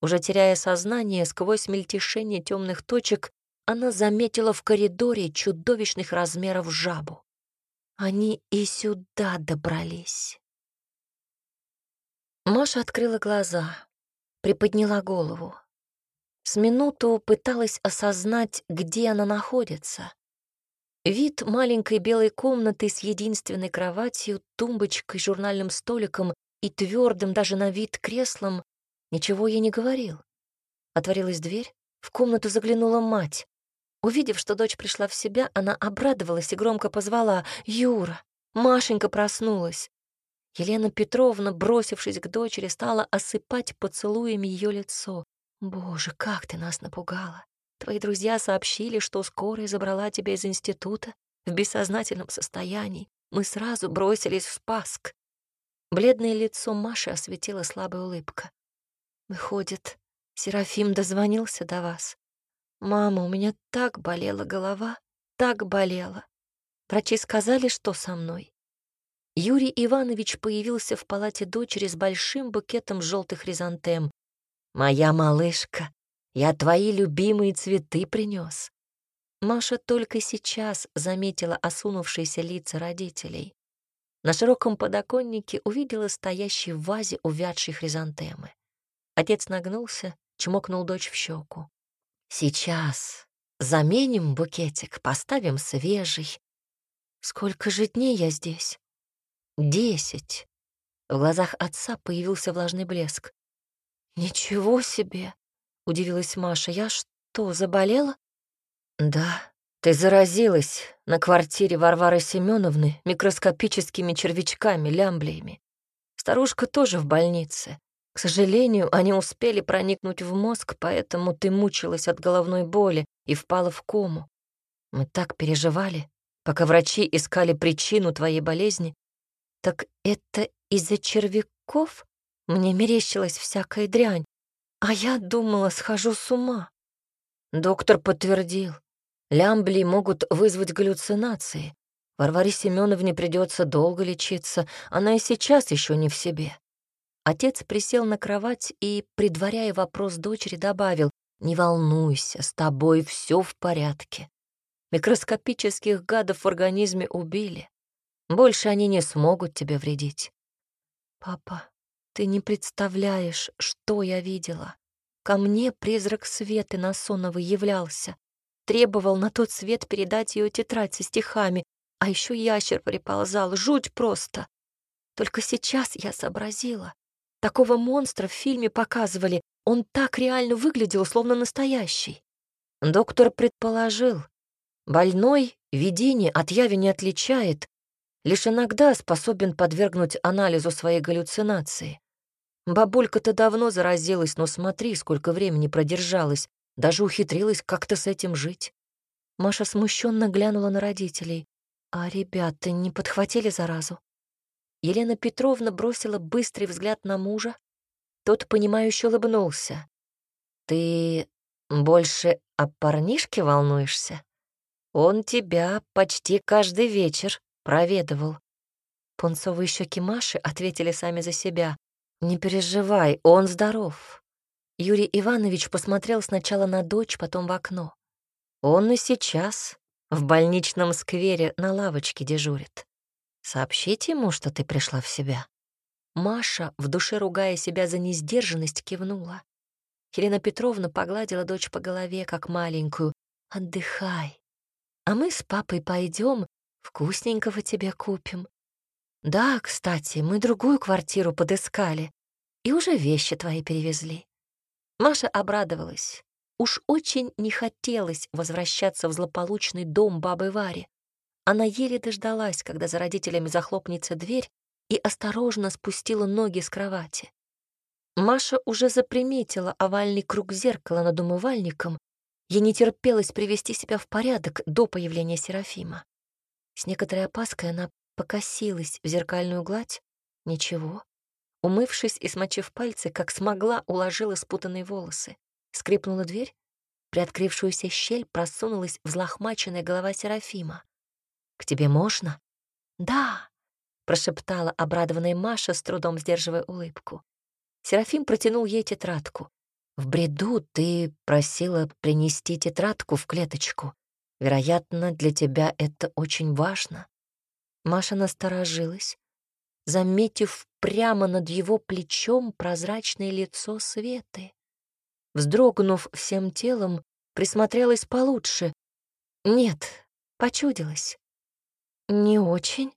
Уже теряя сознание, сквозь мельтешение темных точек, она заметила в коридоре чудовищных размеров жабу. Они и сюда добрались. Маша открыла глаза, приподняла голову. С минуту пыталась осознать, где она находится. Вид маленькой белой комнаты с единственной кроватью, тумбочкой, журнальным столиком и твердым даже на вид креслом ничего ей не говорил. Отворилась дверь, в комнату заглянула мать. Увидев, что дочь пришла в себя, она обрадовалась и громко позвала «Юра!» Машенька проснулась. Елена Петровна, бросившись к дочери, стала осыпать поцелуями ее лицо. «Боже, как ты нас напугала! Твои друзья сообщили, что скорая забрала тебя из института в бессознательном состоянии. Мы сразу бросились в Спаск». Бледное лицо Маши осветила слабая улыбка. «Выходит, Серафим дозвонился до вас?» «Мама, у меня так болела голова, так болела. Врачи сказали, что со мной». Юрий Иванович появился в палате дочери с большим букетом желтых хризантем. «Моя малышка, я твои любимые цветы принес». Маша только сейчас заметила осунувшиеся лица родителей. На широком подоконнике увидела стоящий в вазе увядшие хризантемы. Отец нагнулся, чмокнул дочь в щеку. Сейчас заменим букетик, поставим свежий. Сколько же дней я здесь? Десять. В глазах отца появился влажный блеск. Ничего себе! Удивилась Маша. Я что, заболела? Да, ты заразилась на квартире Варвары Семеновны микроскопическими червячками, лямблиями. Старушка тоже в больнице. К сожалению, они успели проникнуть в мозг, поэтому ты мучилась от головной боли и впала в кому. Мы так переживали, пока врачи искали причину твоей болезни. Так это из-за червяков? Мне мерещилась всякая дрянь, а я думала, схожу с ума. Доктор подтвердил, лямбли могут вызвать галлюцинации. Варваре Семеновне придется долго лечиться, она и сейчас еще не в себе. Отец присел на кровать и, предваряя вопрос дочери, добавил, «Не волнуйся, с тобой все в порядке. Микроскопических гадов в организме убили. Больше они не смогут тебе вредить». «Папа, ты не представляешь, что я видела. Ко мне призрак Светы Насоновой являлся. Требовал на тот свет передать ее тетрадь со стихами, а еще ящер приползал, жуть просто. Только сейчас я сообразила. Такого монстра в фильме показывали. Он так реально выглядел, словно настоящий. Доктор предположил, больной видение от яви не отличает, лишь иногда способен подвергнуть анализу своей галлюцинации. Бабулька-то давно заразилась, но смотри, сколько времени продержалась, даже ухитрилась как-то с этим жить. Маша смущенно глянула на родителей. А ребята не подхватили заразу? Елена Петровна бросила быстрый взгляд на мужа. Тот, понимающе улыбнулся. «Ты больше о парнишке волнуешься? Он тебя почти каждый вечер проведывал». Пунцовые щеки Маши ответили сами за себя. «Не переживай, он здоров». Юрий Иванович посмотрел сначала на дочь, потом в окно. «Он и сейчас в больничном сквере на лавочке дежурит. Сообщите ему, что ты пришла в себя». Маша, в душе ругая себя за несдержанность, кивнула. Елена Петровна погладила дочь по голове, как маленькую. «Отдыхай. А мы с папой пойдем, вкусненького тебе купим. Да, кстати, мы другую квартиру подыскали и уже вещи твои перевезли». Маша обрадовалась. Уж очень не хотелось возвращаться в злополучный дом бабы Вари. Она еле дождалась, когда за родителями захлопнется дверь, и осторожно спустила ноги с кровати. Маша уже заприметила овальный круг зеркала над умывальником. Ей не терпелось привести себя в порядок до появления Серафима. С некоторой опаской она покосилась в зеркальную гладь. Ничего. Умывшись и смочив пальцы, как смогла, уложила спутанные волосы. Скрипнула дверь. Приоткрывшуюся щель просунулась взлохмаченная голова Серафима. «К тебе можно?» «Да», — прошептала обрадованная Маша, с трудом сдерживая улыбку. Серафим протянул ей тетрадку. «В бреду ты просила принести тетрадку в клеточку. Вероятно, для тебя это очень важно». Маша насторожилась, заметив прямо над его плечом прозрачное лицо Светы. Вздрогнув всем телом, присмотрелась получше. Нет, почудилась. Не очень,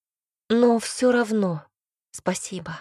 но все равно спасибо.